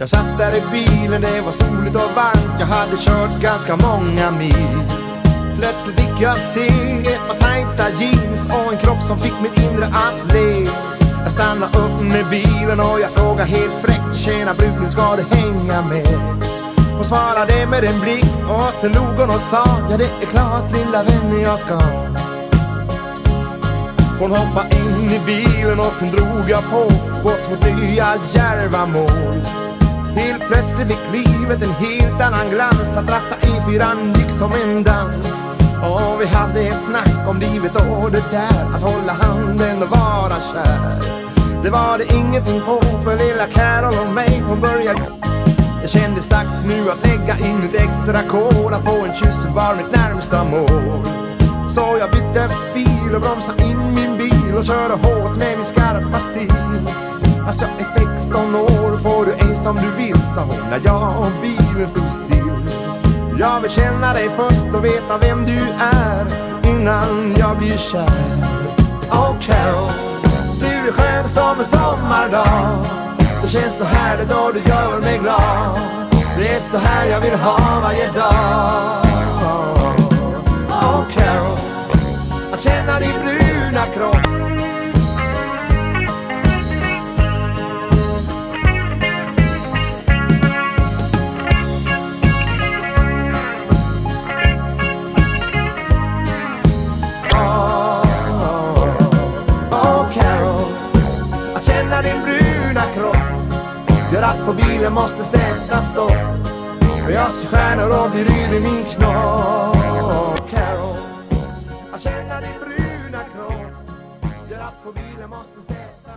Jag satt där i bilen, det var soligt och varmt. Jag hade kört ganska många mil. Plötsligt fick jag se ett par tajta jeans och en kropp som fick mitt inre att le. Jag stannade upp med bilen och jag frågade helt fräckt Tjena bruden, ska du hänga med? Hon svarade med en blick och sen log hon och sa Ja det är klart lilla vän jag ska. Hon hoppade in i bilen och sen drog jag på Bort mot nya djärva mål Helt plötsligt fick livet en helt annan glans. Att ratta E4 gick som en dans. Och vi hade ett snack om livet och det där. Att hålla handen och vara kär. Det var det ingenting på för lilla Carol och mig Hon började det kändes dags nu att lägga in ett extra kol. Att få en kyss var mitt närmsta mål. Så jag bytte fil och bromsade in min bil Och körde hårt med min skarpa stil. Fast jag är 16 år får du ej som du vill Sa hon. När jag och bilen stod still. Jag vill känna dig först och veta vem du är Innan jag blir kär. Oh Carol, du är skön som en sommardag. Det känns så härligt och du gör mig glad. Det är så här jag vill ha varje dag. Oh Carol Att känna din känna din bruna kropp Gör att på bilen måste sätta stopp För jag ser stjärnor och blir yr i min knopp Carol Att känna din bruna kropp Gör att på bilen måste sätta